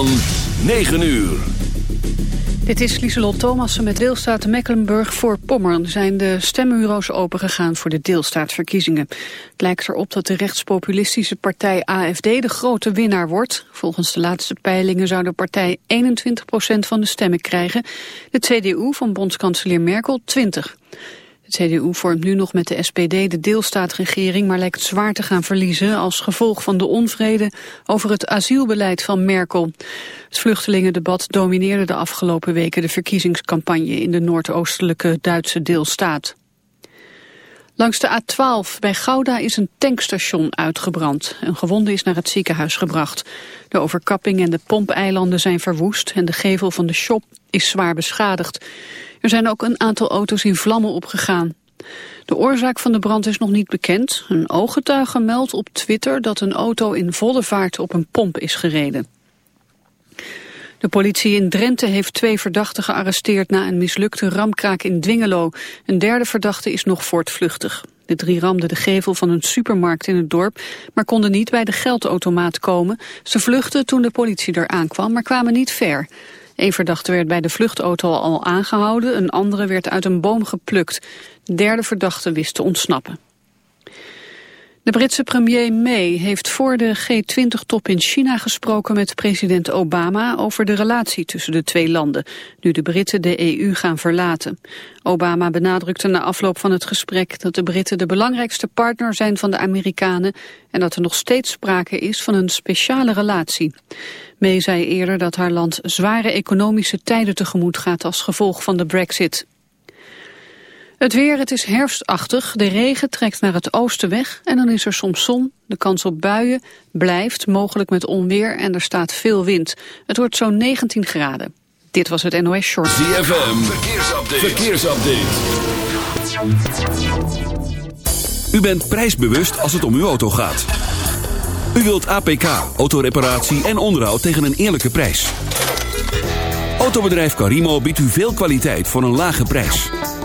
Van 9 uur. Dit is Lieselot Thomassen met deelstaat Mecklenburg voor Pommern. Zijn de stembureaus opengegaan voor de deelstaatverkiezingen. Het lijkt erop dat de rechtspopulistische partij AFD de grote winnaar wordt. Volgens de laatste peilingen zou de partij 21% van de stemmen krijgen. De CDU van bondskanselier Merkel 20. De CDU vormt nu nog met de SPD de deelstaatregering, maar lijkt zwaar te gaan verliezen als gevolg van de onvrede over het asielbeleid van Merkel. Het vluchtelingendebat domineerde de afgelopen weken de verkiezingscampagne in de noordoostelijke Duitse deelstaat. Langs de A12 bij Gouda is een tankstation uitgebrand. Een gewonde is naar het ziekenhuis gebracht. De overkapping en de pompeilanden zijn verwoest en de gevel van de shop is zwaar beschadigd. Er zijn ook een aantal auto's in vlammen opgegaan. De oorzaak van de brand is nog niet bekend. Een ooggetuige meldt op Twitter dat een auto in volle vaart op een pomp is gereden. De politie in Drenthe heeft twee verdachten gearresteerd na een mislukte ramkraak in Dwingelo. Een derde verdachte is nog voortvluchtig. De drie ramden de gevel van een supermarkt in het dorp, maar konden niet bij de geldautomaat komen. Ze vluchtten toen de politie er aankwam, maar kwamen niet ver. Een verdachte werd bij de vluchtauto al aangehouden, een andere werd uit een boom geplukt. De derde verdachte wist te ontsnappen. De Britse premier May heeft voor de G20-top in China gesproken met president Obama over de relatie tussen de twee landen, nu de Britten de EU gaan verlaten. Obama benadrukte na afloop van het gesprek dat de Britten de belangrijkste partner zijn van de Amerikanen en dat er nog steeds sprake is van een speciale relatie. May zei eerder dat haar land zware economische tijden tegemoet gaat als gevolg van de brexit. Het weer, het is herfstachtig. De regen trekt naar het oosten weg en dan is er soms zon. De kans op buien blijft, mogelijk met onweer en er staat veel wind. Het wordt zo'n 19 graden. Dit was het NOS Short. ZFM, verkeersupdate. verkeersupdate. U bent prijsbewust als het om uw auto gaat. U wilt APK, autoreparatie en onderhoud tegen een eerlijke prijs. Autobedrijf Carimo biedt u veel kwaliteit voor een lage prijs.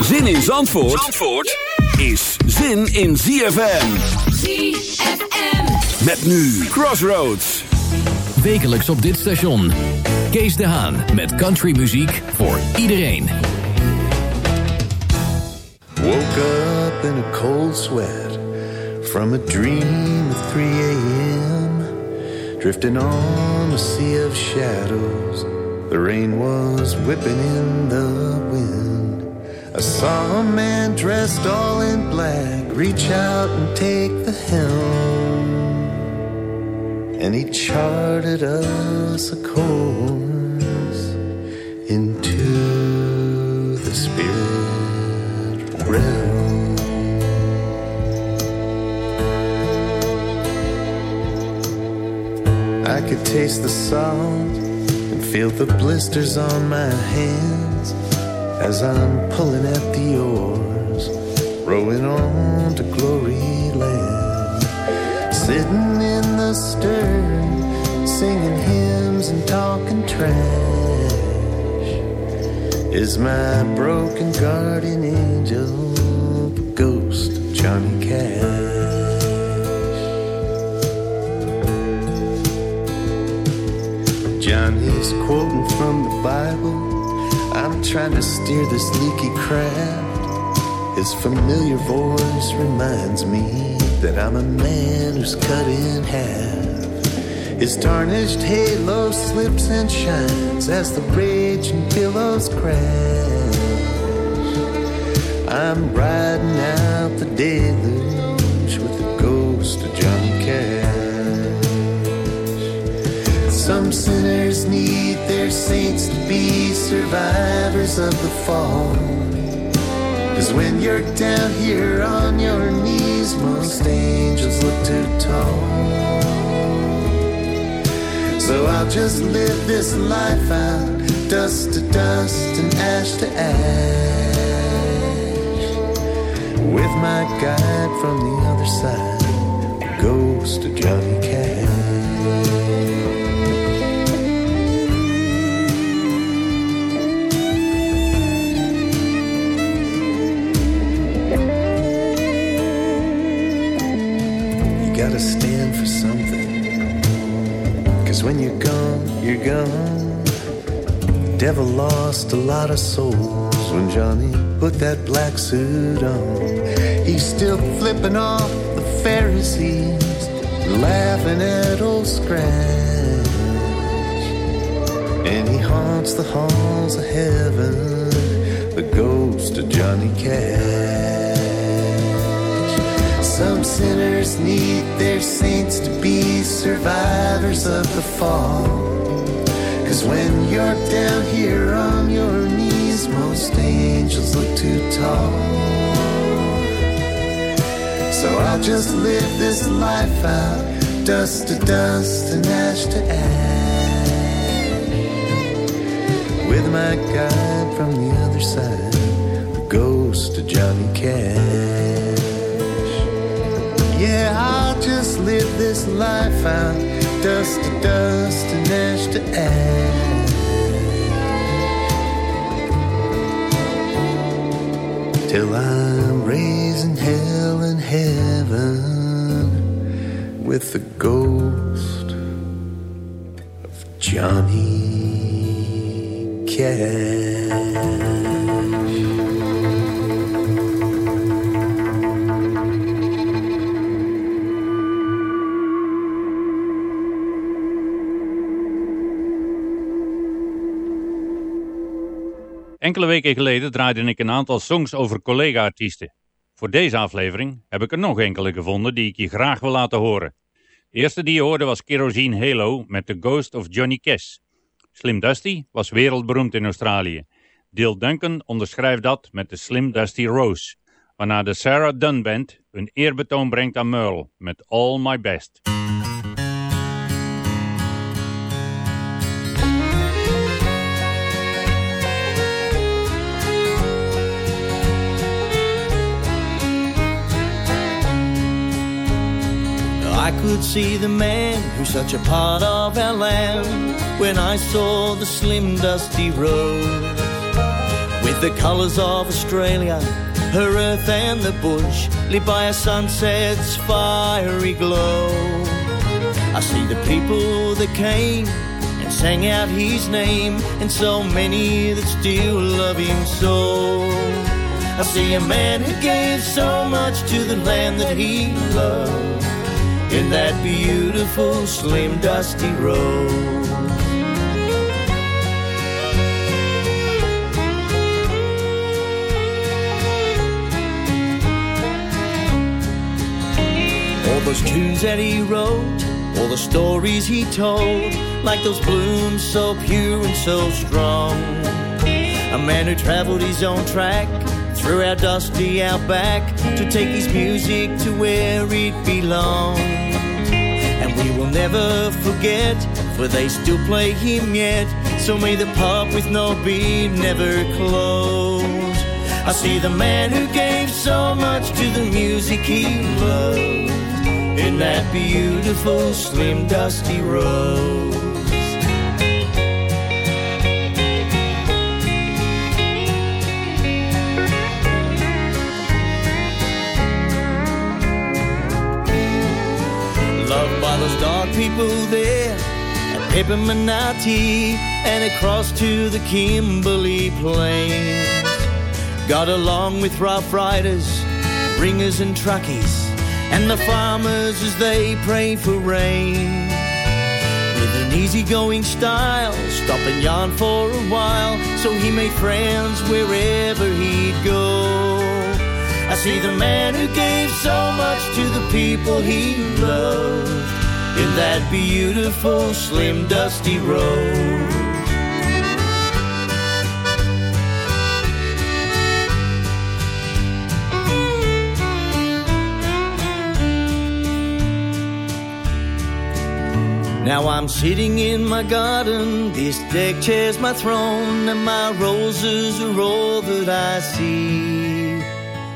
Zin in Zandvoort, Zandvoort is zin in ZFM. ZFM. Met nu Crossroads. Wekelijks op dit station. Kees de Haan met countrymuziek voor iedereen. Woke up in a cold sweat from a dream of 3 a.m. Drifting on a sea of shadows. The rain was whipping in the wind. I saw a man dressed all in black reach out and take the helm. And he charted us a course into the spirit realm. I could taste the salt feel the blisters on my hands as I'm pulling at the oars, rowing on to glory land. Sitting in the stern, singing hymns and talking trash is my broken guardian angel, the ghost of Johnny Cash. Johnny's quoting from the Bible. I'm trying to steer this leaky craft. His familiar voice reminds me that I'm a man who's cut in half. His tarnished halo slips and shines as the raging billows crash. I'm riding out the deluge with the ghost of Johnny Cash. Some sinners need their saints to be survivors of the fall. Cause when you're down here on your knees, most angels look too tall. So I'll just live this life out, dust to dust and ash to ash. With my guide from the other side, the ghost of Johnny Cash. For something. Cause when you're gone, you're gone. Devil lost a lot of souls when Johnny put that black suit on. He's still flipping off the Pharisees, laughing at old Scratch. And he haunts the halls of heaven, the ghost of Johnny Cash. Some sinners need their saints to be survivors of the fall. Cause when you're down here on your knees, most angels look too tall. So I'll just live this life out, dust to dust and ash to ash. With my guide from the other side, the ghost of Johnny Cash. Yeah, I'll just live this life out, dust to dust and ash to ash. Till I'm raising hell and heaven with the ghost of Johnny Cash. Enkele weken geleden draaide ik een aantal songs over collega-artiesten. Voor deze aflevering heb ik er nog enkele gevonden die ik je graag wil laten horen. De eerste die je hoorde was Kerosene Halo met The Ghost of Johnny Cash. Slim Dusty was wereldberoemd in Australië. Dale Duncan onderschrijft dat met de Slim Dusty Rose, waarna de Sarah Dunn Band een eerbetoon brengt aan Merle met All My Best. Could see the man who's such a part of our land when I saw the slim dusty road with the colours of Australia, her earth and the bush lit by a sunset's fiery glow. I see the people that came and sang out his name, and so many that still love him so. I see a man who gave so much to the land that he loved in that beautiful, slim, dusty road. All those tunes that he wrote, all the stories he told, like those blooms so pure and so strong. A man who traveled his own track through our dusty outback to take his music to where it belongs. And we will never forget, for they still play him yet. So may the pub with no beer never close. I see the man who gave so much to the music he loved in that beautiful, slim, dusty road. People there at Pepperminarti and across to the Kimberley Plains. Got along with rough riders, ringers and truckies, and the farmers as they pray for rain. With an easygoing style, stop and yarn for a while, so he made friends wherever he'd go. I see the man who gave so much to the people he loved in that beautiful, slim, dusty road. Now I'm sitting in my garden, this deck chair's my throne, and my roses are all that I see.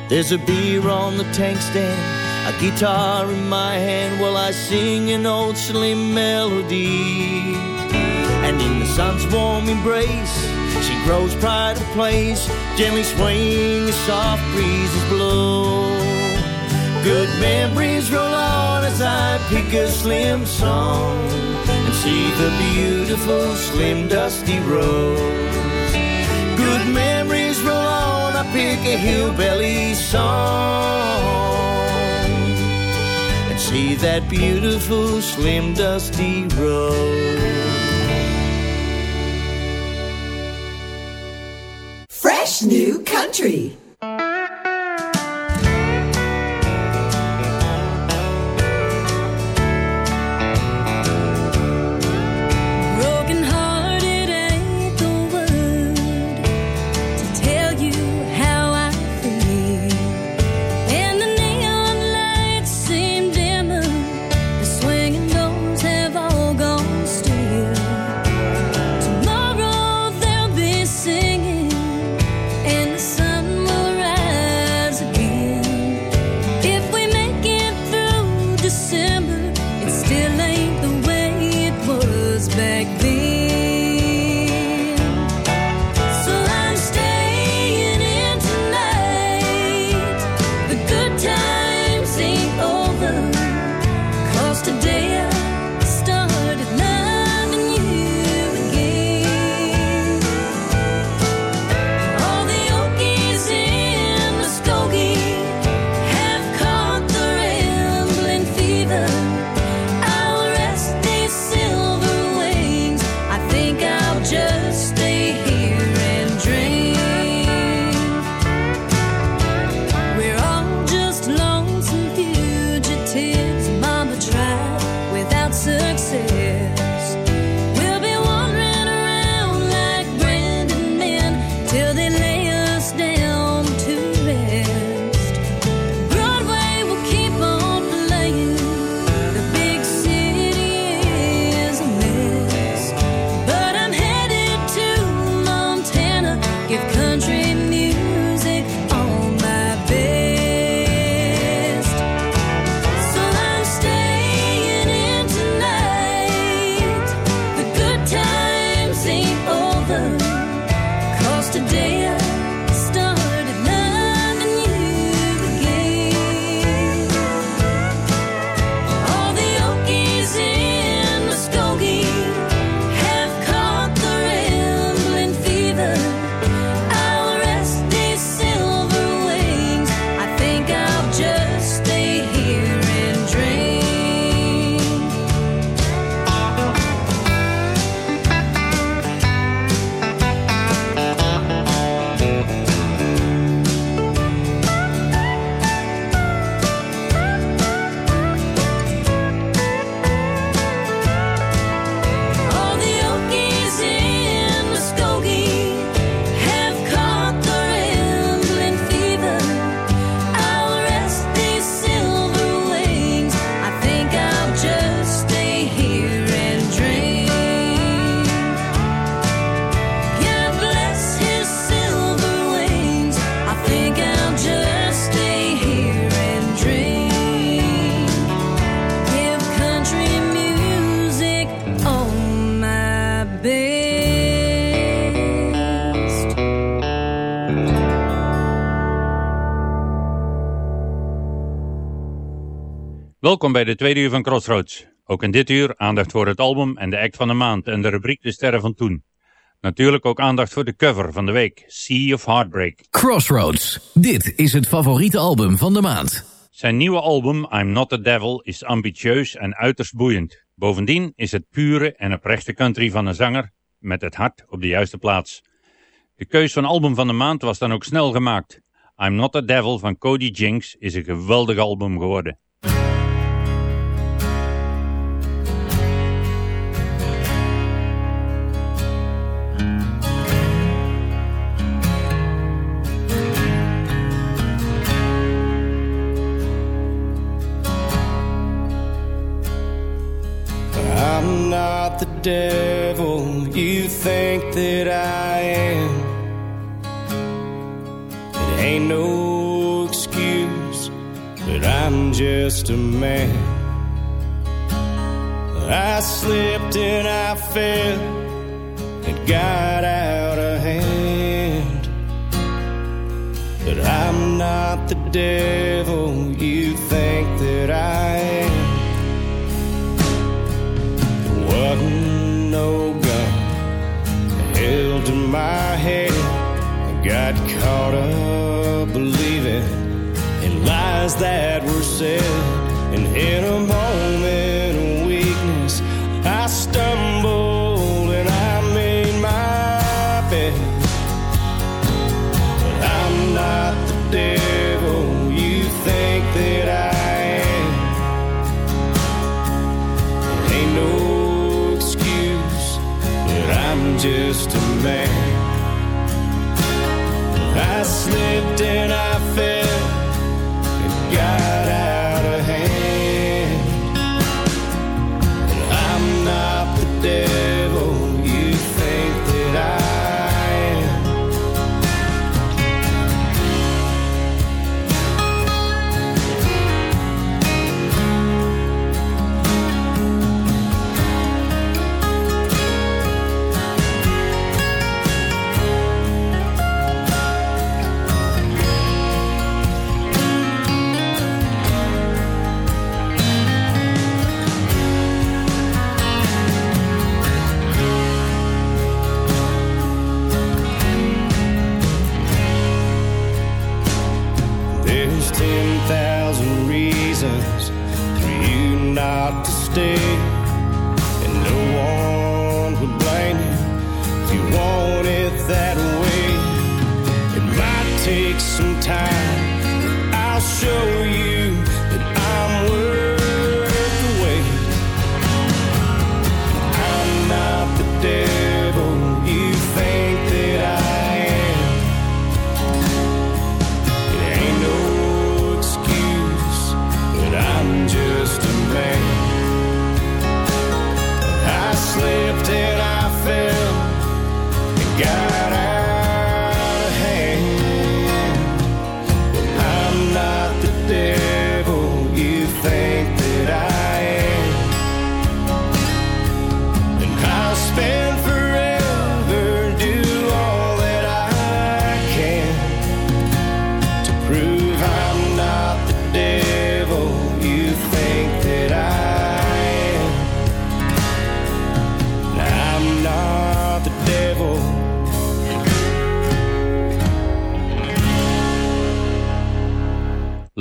There's a beer on the tank stand, a guitar in my hand while I sing an old slim melody. And in the sun's warm embrace, she grows pride of place, gently swaying as soft breezes blow. Good memories roll on as I pick a slim song and see the beautiful slim dusty road. Good memories roll on, I pick a hillbilly song see that beautiful slim dusty road. Fresh new country. Welkom bij de tweede uur van Crossroads. Ook in dit uur aandacht voor het album en de act van de maand en de rubriek De Sterren van Toen. Natuurlijk ook aandacht voor de cover van de week, Sea of Heartbreak. Crossroads, dit is het favoriete album van de maand. Zijn nieuwe album I'm Not the Devil is ambitieus en uiterst boeiend. Bovendien is het pure en oprechte country van een zanger met het hart op de juiste plaats. De keus van album van de maand was dan ook snel gemaakt. I'm Not the Devil van Cody Jinks is een geweldig album geworden. devil you think that I am. It ain't no excuse, but I'm just a man.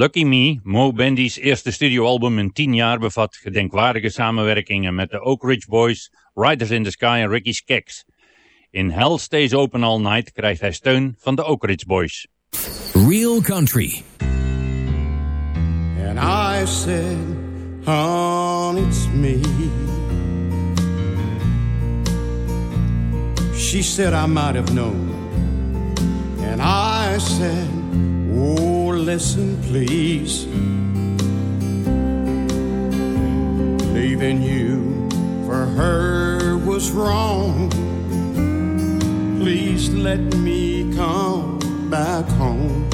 Lucky Me, Mo Bendy's eerste studioalbum in 10 jaar, bevat gedenkwaardige samenwerkingen met de Oak Ridge Boys, Riders in the Sky en Ricky Skaggs. In Hell Stays Open All Night krijgt hij steun van de Oak Ridge Boys. Real Country And I said, hon, it's me She said I might have known And I said, oh listen, please. Leaving you for her was wrong. Please let me come back home.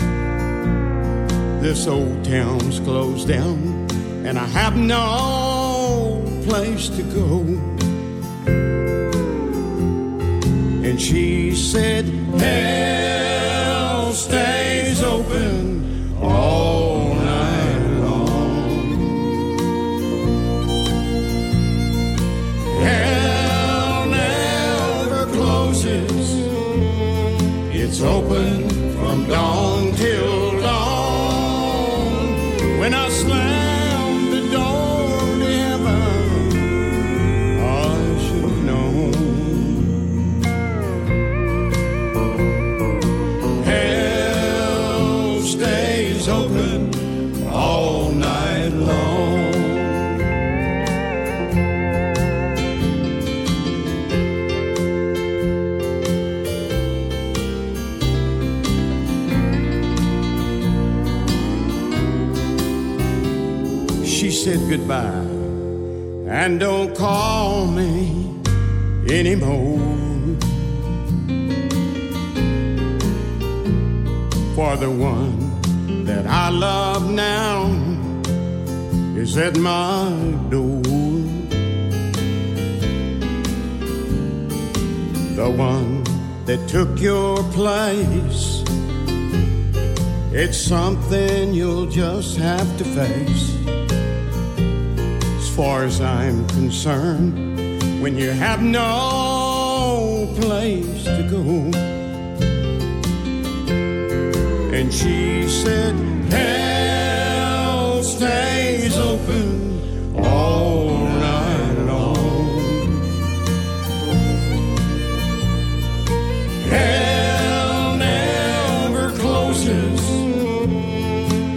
This old town's closed down, and I have no place to go. And she said, Hell, stay. goodbye and don't call me anymore. For the one that I love now is at my door. The one that took your place. It's something you'll just have to face far as I'm concerned, when you have no place to go. And she said, Hell stays open all night long. Hell never closes,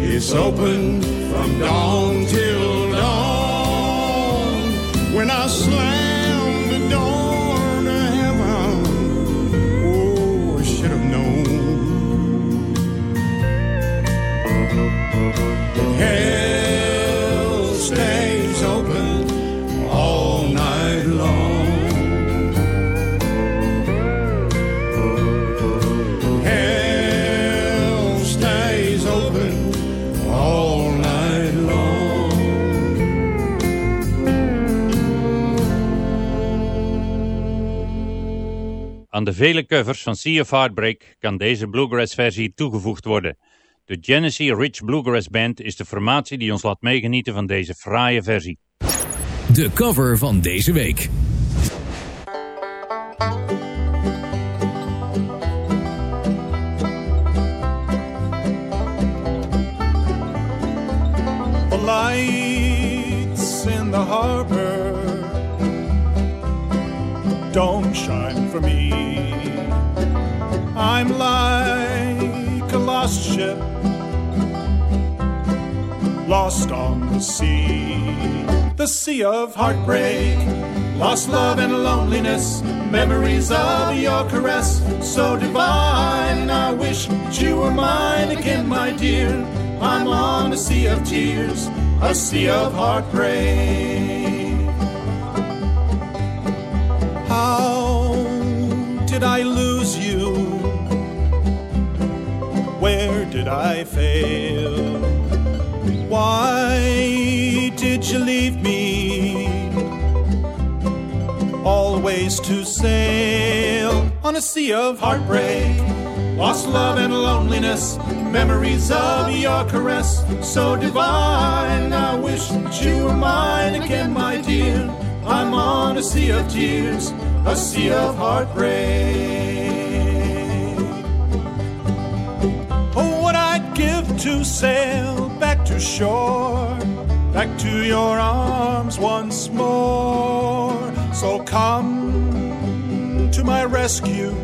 it's open from dawn till when I Aan de vele covers van Sea of Heartbreak kan deze bluegrass versie toegevoegd worden. De Genesee Rich Bluegrass Band is de formatie die ons laat meegenieten van deze fraaie versie. De cover van deze week. The lights in the harbor don't shine for me. I'm like a lost ship, lost on the sea. The sea of heartbreak, lost love and loneliness, memories of your caress, so divine. I wish that you were mine again, my dear. I'm on a sea of tears, a sea of heartbreak. How did I lose you? Where did I fail? Why did you leave me? Always to sail on a sea of heartbreak. Lost love and loneliness, memories of your caress, so divine. I wish that you were mine again, my dear. I'm on a sea of tears, a sea of heartbreak. Oh, what I'd give to sail back to shore, back to your arms once more. So come to my rescue,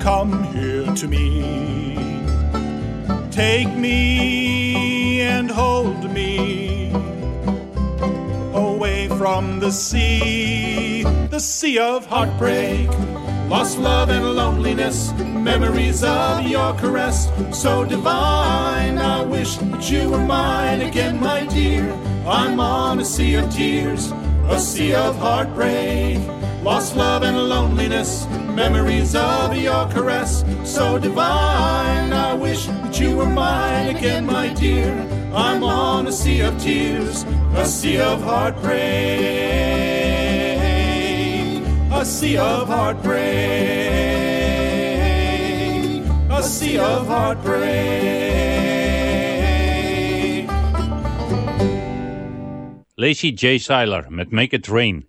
come here to me. Take me and hold me from the sea, the sea of heartbreak, lost love and loneliness, memories of your caress, so divine. I wish that you were mine again, my dear. I'm on a sea of tears, a sea of heartbreak, lost love and loneliness, memories of your caress, so divine. I wish that you were mine again, my dear. I'm on a sea of tears, a sea of heartbreak, a sea of heartbreak, a sea of heartbreak. Lacey J. Seiler met Make It Rain.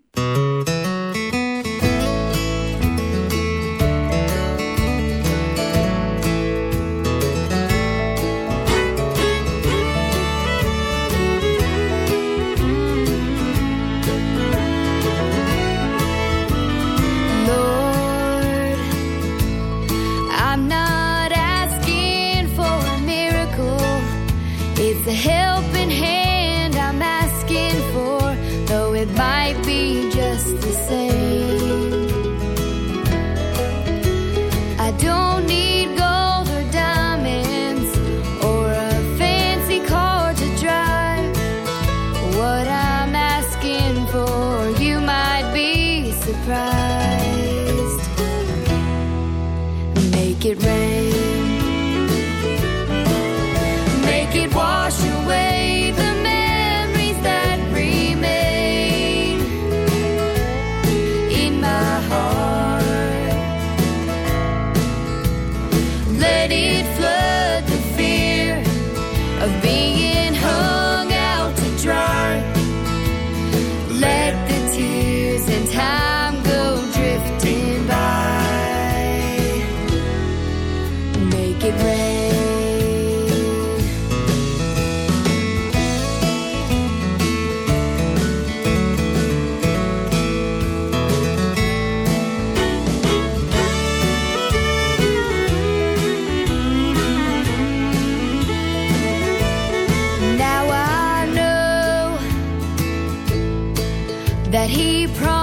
that he promised.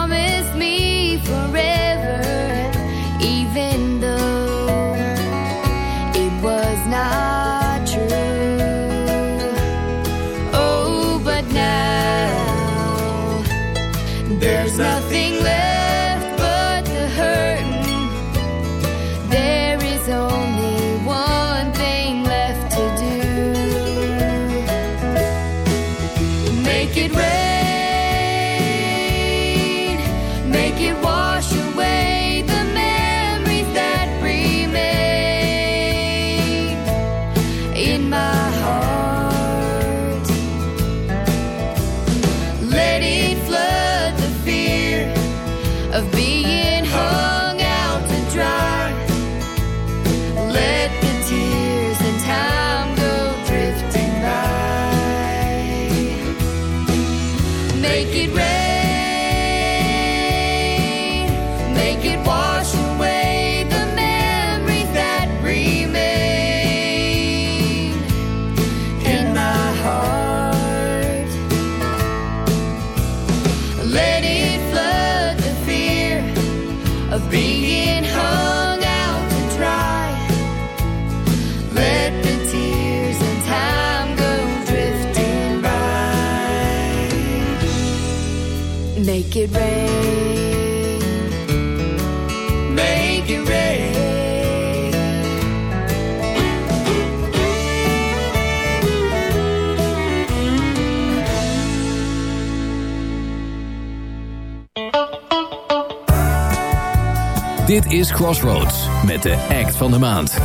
Crossroads met de act van de maand.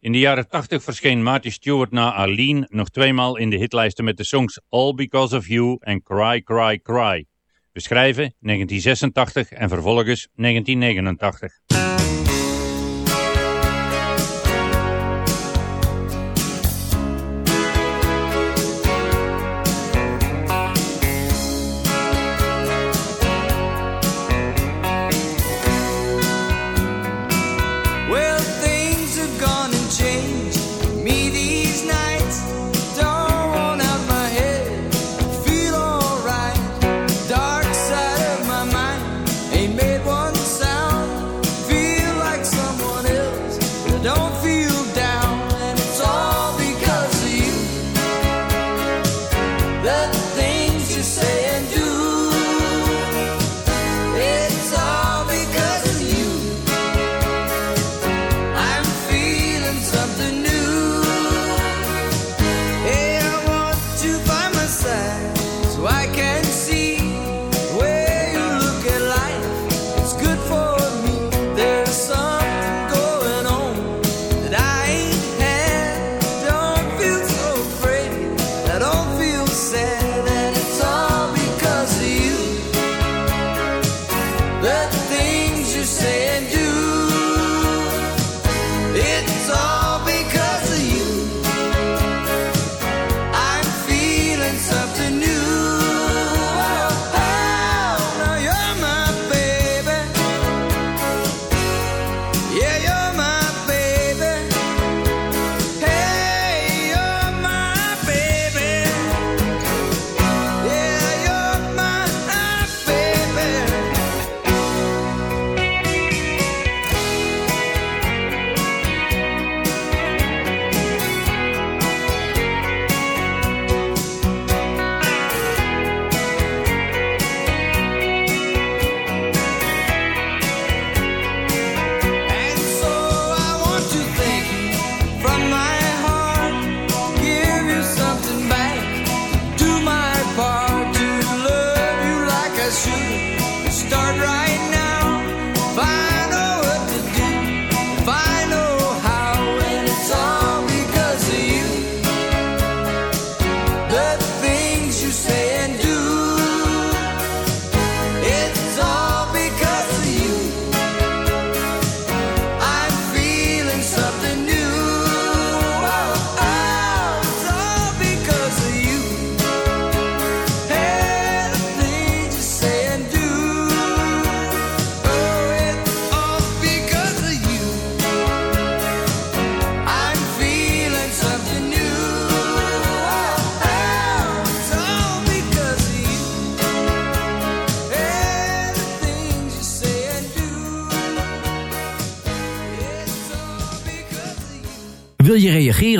In de jaren 80 verscheen Marty Stewart na Aline nog tweemaal in de hitlijsten met de songs All Because of You en Cry Cry Cry. We schrijven 1986 en vervolgens 1989.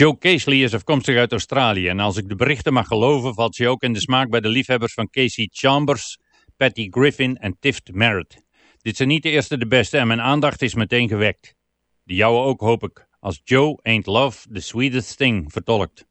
Joe Casely is afkomstig uit Australië en als ik de berichten mag geloven valt ze ook in de smaak bij de liefhebbers van Casey Chambers, Patty Griffin en Tift Merritt. Dit zijn niet de eerste de beste en mijn aandacht is meteen gewekt. De jouwe ook hoop ik, als Joe Ain't Love The Sweetest Thing vertolkt.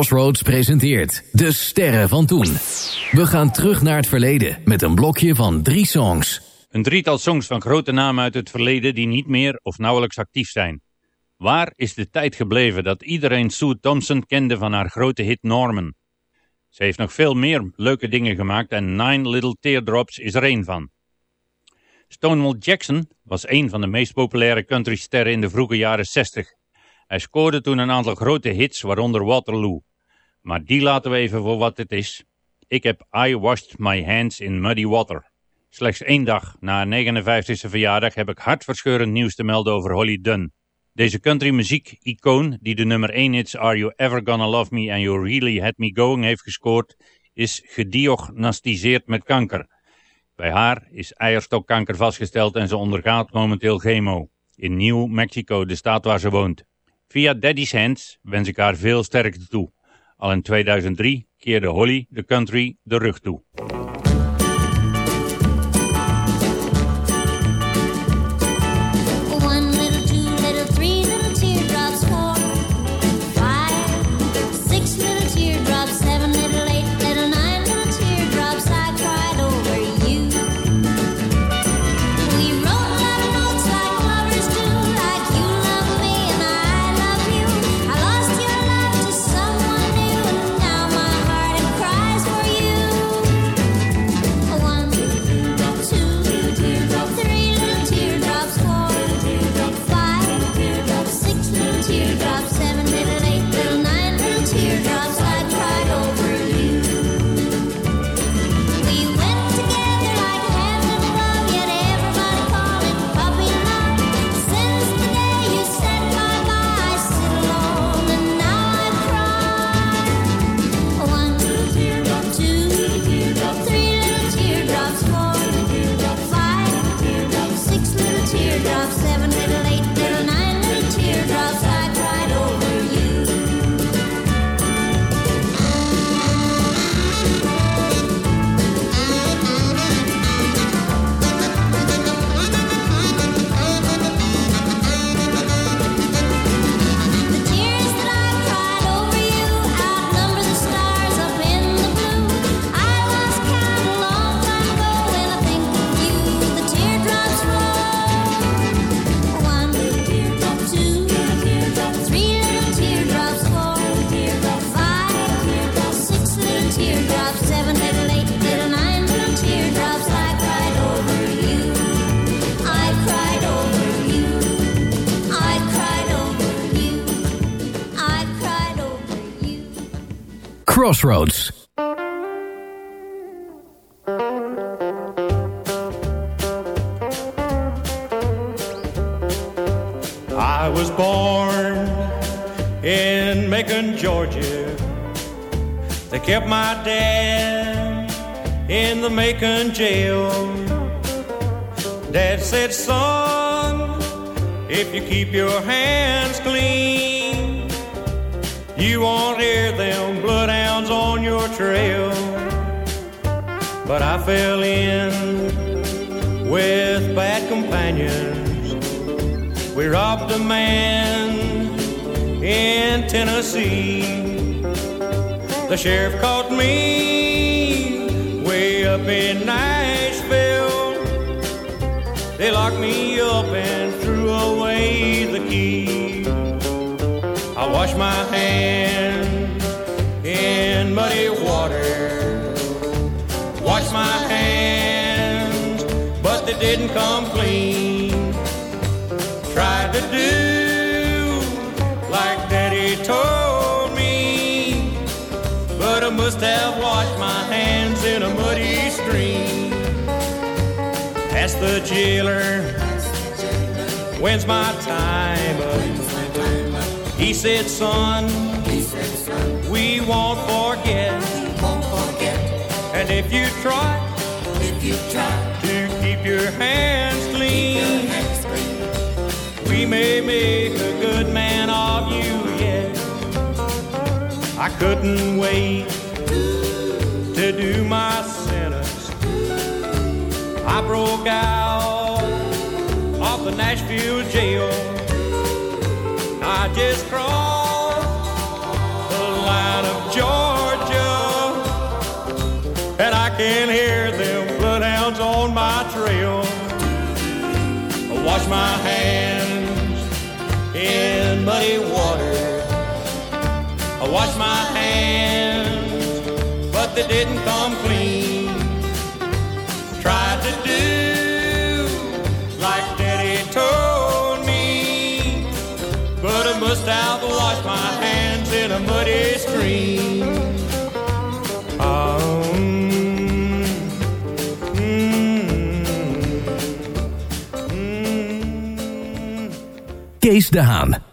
Crossroads presenteert De Sterren van Toen. We gaan terug naar het verleden met een blokje van drie songs. Een drietal songs van grote namen uit het verleden die niet meer of nauwelijks actief zijn. Waar is de tijd gebleven dat iedereen Sue Thompson kende van haar grote hit Norman? Ze heeft nog veel meer leuke dingen gemaakt en Nine Little Teardrops is er één van. Stonewall Jackson was een van de meest populaire countrysterren in de vroege jaren 60. Hij scoorde toen een aantal grote hits, waaronder Waterloo. Maar die laten we even voor wat het is. Ik heb I Washed My Hands in Muddy Water. Slechts één dag na haar 59e verjaardag heb ik hartverscheurend nieuws te melden over Holly Dunn. Deze country muziek icoon die de nummer 1 hits Are You Ever Gonna Love Me and You Really Had Me Going heeft gescoord, is gediagnosticeerd met kanker. Bij haar is eierstokkanker vastgesteld en ze ondergaat momenteel chemo. In New Mexico, de staat waar ze woont. Via Daddy's Hands wens ik haar veel sterkte toe. Al in 2003 keerde Holly de country de rug toe. Crossroads. I was born in Macon, Georgia. They kept my dad in the Macon jail. Dad said, son, if you keep your hands clean, you won't hear them trail. But I fell in with bad companions. We robbed a man in Tennessee. The sheriff caught me way up in Nashville. They locked me up and threw away the key. I washed my hands muddy water. Washed my hands, but they didn't come clean tried to do like Daddy told me, but I must have washed my hands in a muddy stream. Asked the jailer. When's my time up? He said, son, we won't forget. And if you try, if you try to keep your hands clean, we may make a good man of you yet. I couldn't wait to do my sentence. I broke out of the Nashville jail. I just crossed my hands in muddy water. I wash my hands, but they didn't come clean. Tried to do like Daddy told me, but I must have washed my hands in a muddy stream. Kees de Haan.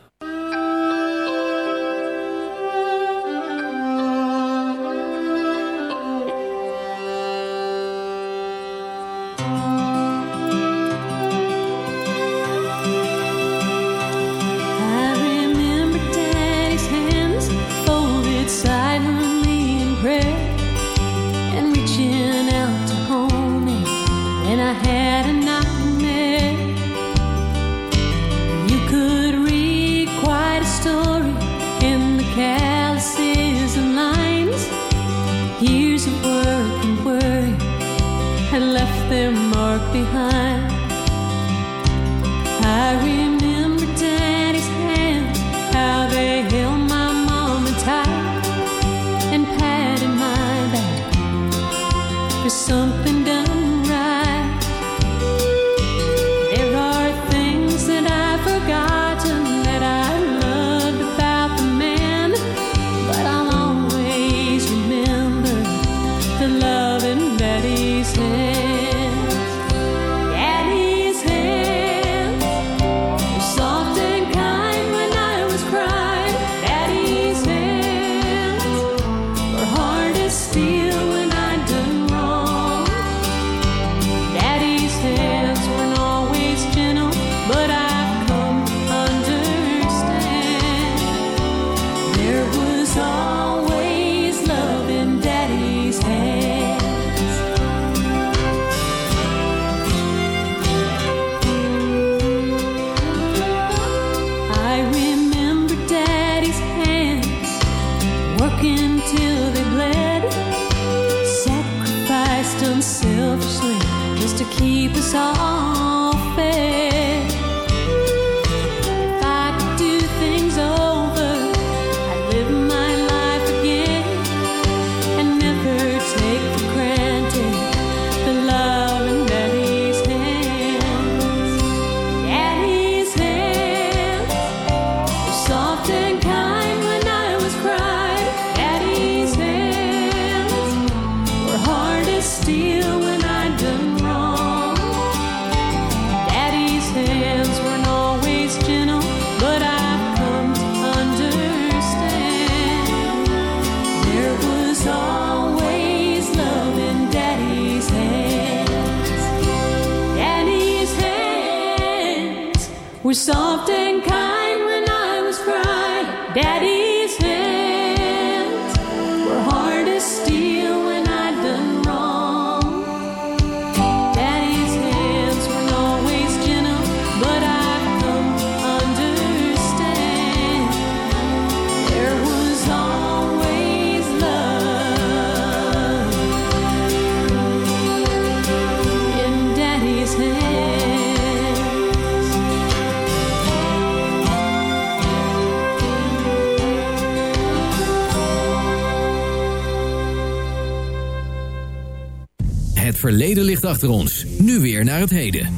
Achter ons. Nu weer naar het heden.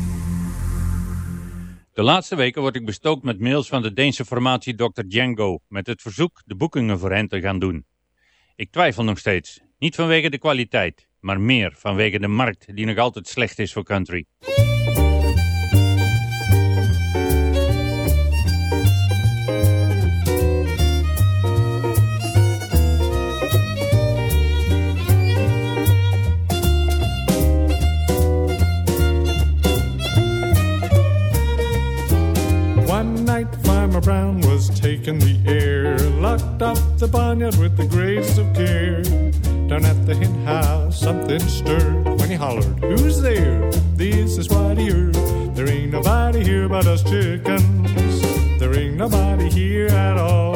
De laatste weken word ik bestookt met mails van de Deense formatie Dr. Django met het verzoek de boekingen voor hen te gaan doen. Ik twijfel nog steeds. Niet vanwege de kwaliteit, maar meer vanwege de markt die nog altijd slecht is voor country. Locked up the barnyard with the grace of care. Down at the hen house, something stirred when he hollered, Who's there? This is what he heard. There ain't nobody here but us chickens. There ain't nobody here at all.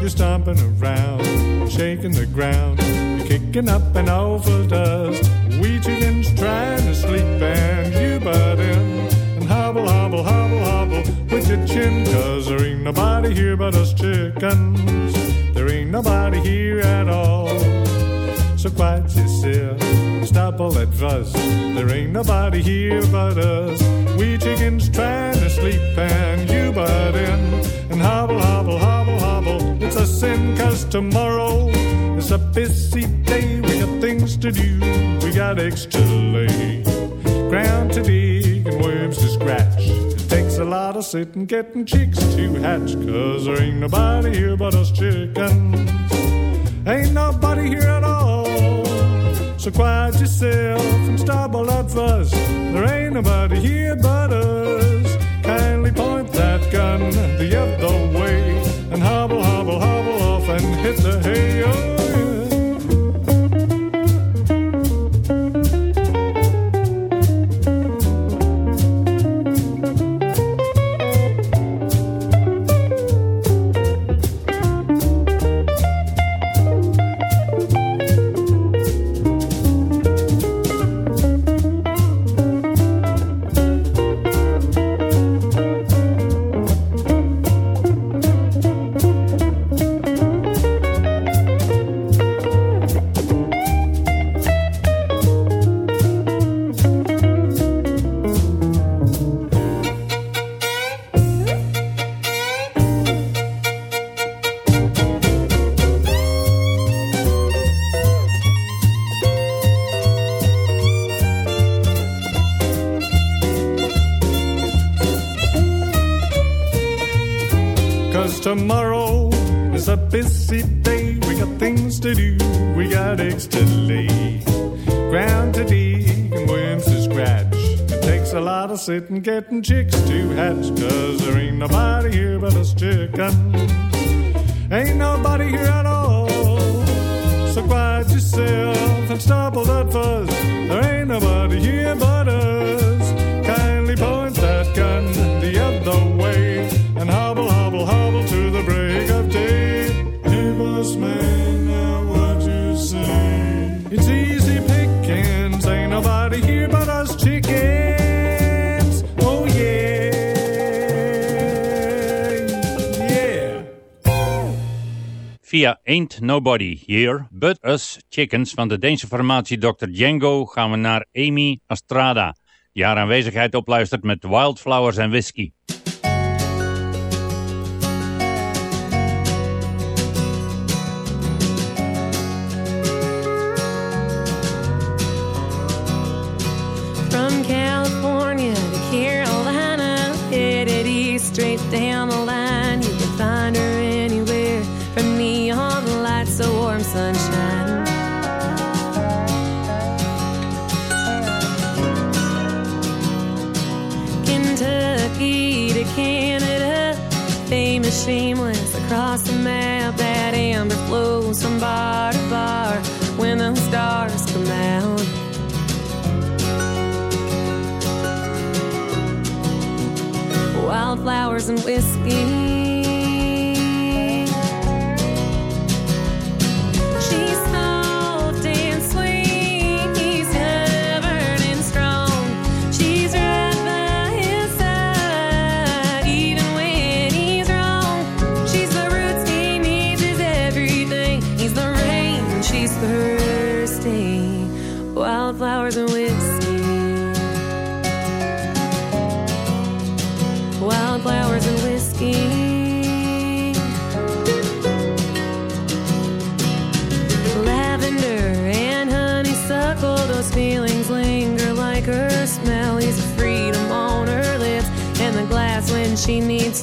You're stomping around, shaking the ground. You're kicking up an awful dust. We chickens trying to sleep and you butt in chin. Cause there ain't nobody here but us chickens. There ain't nobody here at all. So quiet yourself, stop all that fuss. There ain't nobody here but us. We chickens trying to sleep and you butt in and hobble, hobble, hobble, hobble. It's a sin cause tomorrow is a busy day. We got things to do, we got eggs to lay. Ground to dig and worms to scratch. It takes a lot of sitting getting chicks to hatch. Cause there ain't nobody here but us chickens. Ain't nobody here at all. So quiet yourself and stop all that fuss. There ain't nobody here but us. Kindly point that gun the other way and hobble, hobble, hobble off and hit the hay. Oh, chicks to hatch. Cause Ain't Nobody Here But Us Chickens van de Deense formatie Dr. Django gaan we naar Amy Astrada, die haar aanwezigheid opluistert met Wildflowers en Whisky. Wildflowers and whiskey.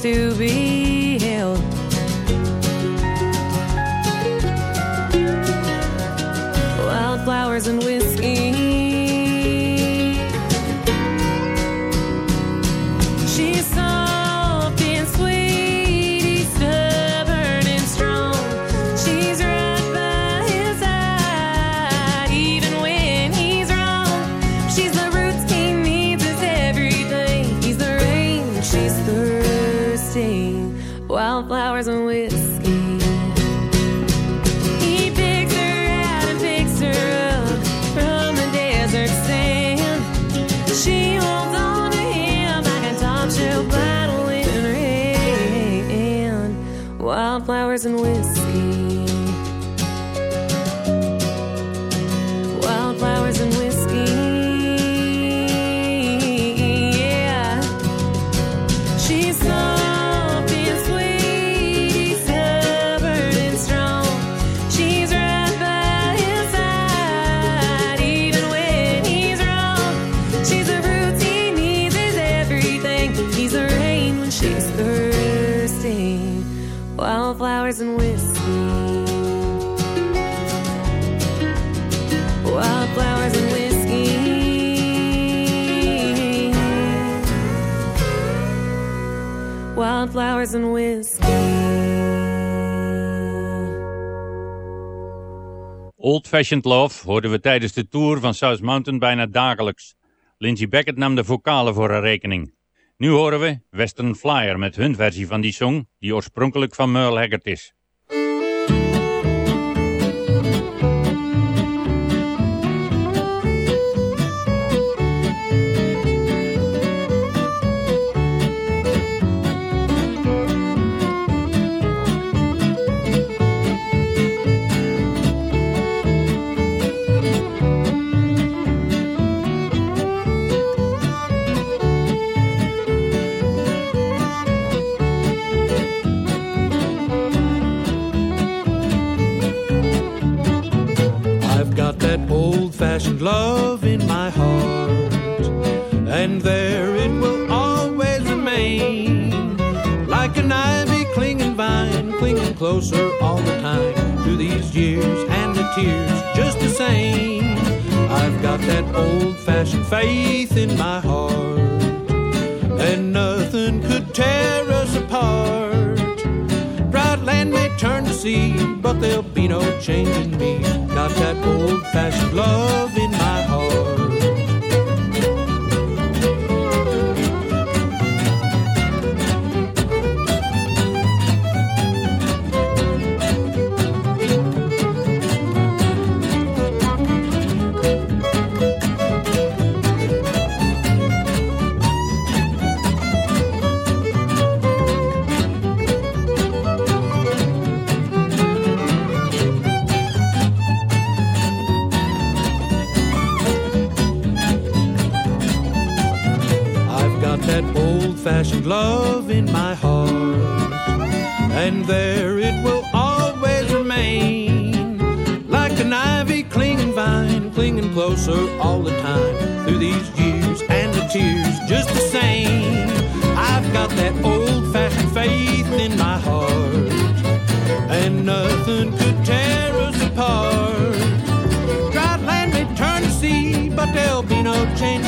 To be Old Fashioned Love hoorden we tijdens de tour van South Mountain bijna dagelijks. Lindsey Beckett nam de vocalen voor haar rekening. Nu horen we Western Flyer met hun versie van die song, die oorspronkelijk van Merle Haggard is. Fashioned love in my heart, and there it will always remain. Like an ivy clinging vine, clinging closer all the time through these years and the tears, just the same. I've got that old fashioned faith in my heart, and nothing could tear us apart. Dry land may turn to sea, but there'll be no change in me. Got that old fashioned love in my heart. Love in my heart, and there it will always remain. Like an ivy clinging vine, clinging closer all the time through these years and the tears, just the same. I've got that old fashioned faith in my heart, and nothing could tear us apart. Dry land may turn to sea, but there'll be no change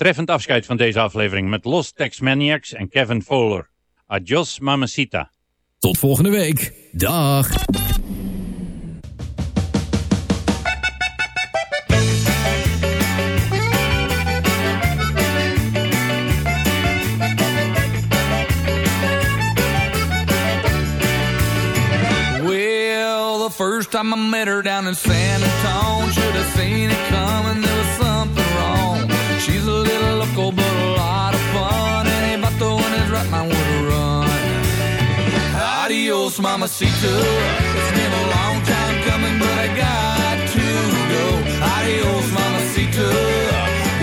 treffend afscheid van deze aflevering met Lost Tex Maniacs en Kevin Fowler. Adios Mamacita. Tot volgende week. Dag. Well, the first time I met her down in San Antonio, should have seen it coming. There was. She's a little local, but a lot of fun. And ain't about the one is right, mine would run. Adios, mamacita. It's been a long time coming, but I got to go. Adios, mamacita.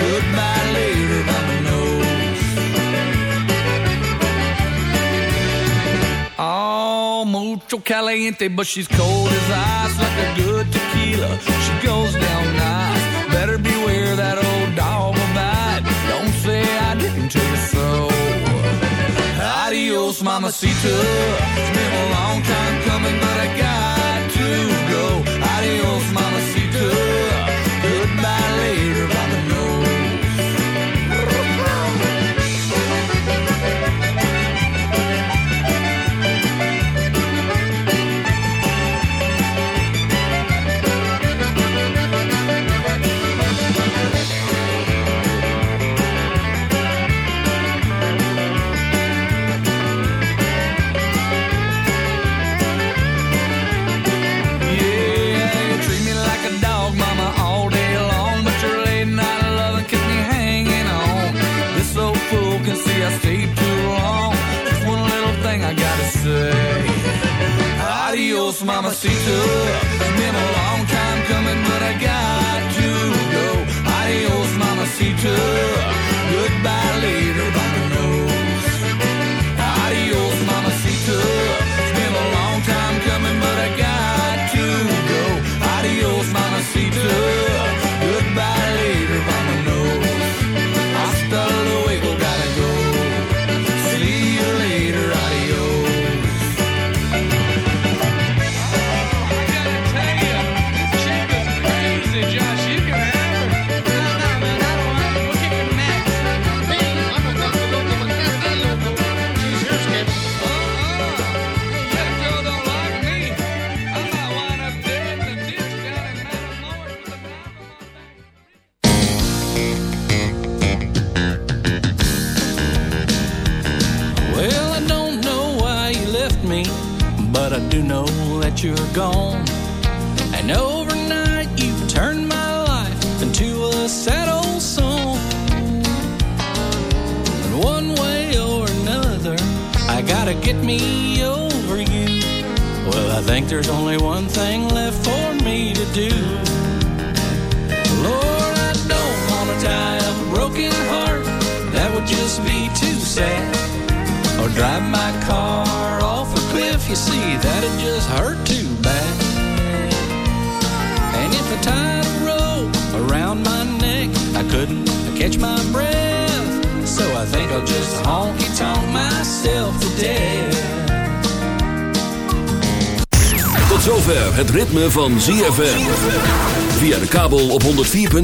Goodbye later, mama knows. Oh, mucho caliente, but she's cold as ice, like a good tequila. She goes down nice. Adios, mamacita. It's been a long time coming, but I got Mamacita. It's been a long time coming, but I got you.